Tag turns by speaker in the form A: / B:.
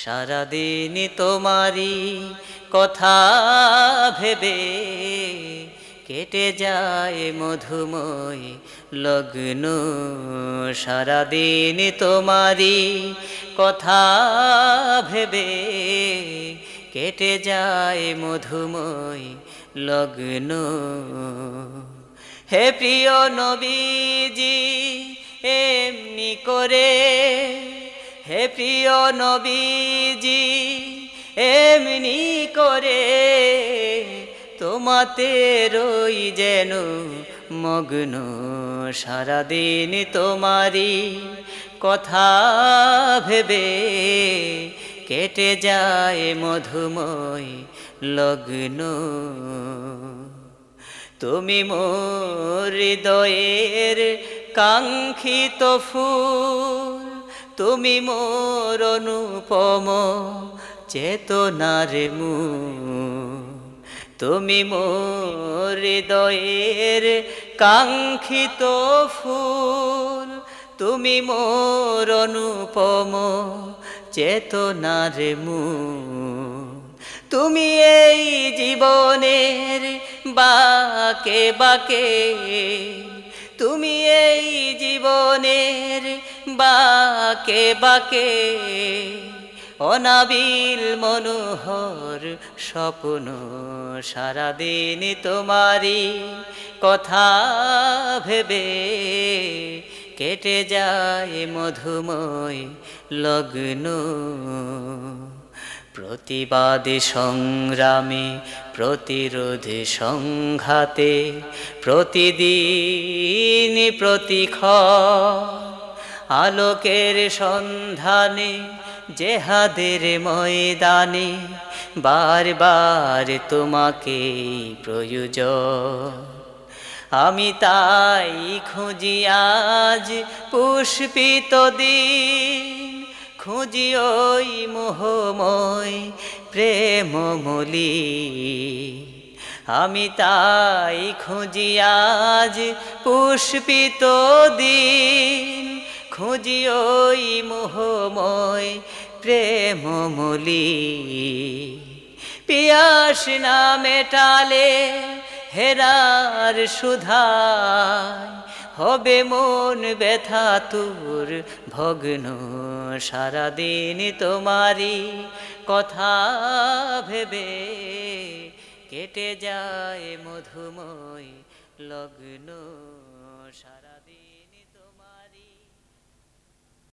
A: সারাদিন তোমারই কথা ভেবে কেটে যায় মধুময় লগ্ন। সারাদিন তোমারই কথা ভেবে কেটে যায় মধুময় লগ্ন। হে প্রিয় নবীজি, এমনি করে হে প্রিয় নবীজি, এমনি করে তোমাতে রই যেন মগ্ন। সারাদিন তোমারই কথা ভেবে কেটে যায় মধুময় লগ্ন। তুমি মোর হৃদয়ের কাঙ্ক্ষিত ফুল তুমি মোর অনুপম চেতনার মু তুমি মোর হৃদয়ের কাঙ্ক্ষিত ফুল। তুমি মোর অনুপম চেতনার মু তুমি এই জীবনের বাকে বাকে। তুমি এই জীবনের বাকে বাকে। অনাবিল মনোহর, স্বপ্ন সারাদিন তোমারই কথা ভেবে কেটে যায় মধুময় লগ্ন। প্রতিবাদে সংগ্রামে, প্রতিরোধে সংঘাতে, প্রতিদিন প্রতিখ আলোকের সন্ধানে, জেহাদের ময়দানে, বারবার তোমাকে প্রয়োজন। আমি তাই খুঁজি আজ পুষ্পিত দিন, খুঁজি ওই মোহময় প্রেমমলি আমি তাই খুঁজি আজ পুষ্পিত দিন খুঁজি ওই মোহময় প্রেমমলি। পিয়াস না মেটালে হেরার সুধায়, হবে মন ব্যথা তোর ভগ্ন। সারাদিন তোমারই কথা ভেবে কেটে যায় মধুময় লগ্ন। সারা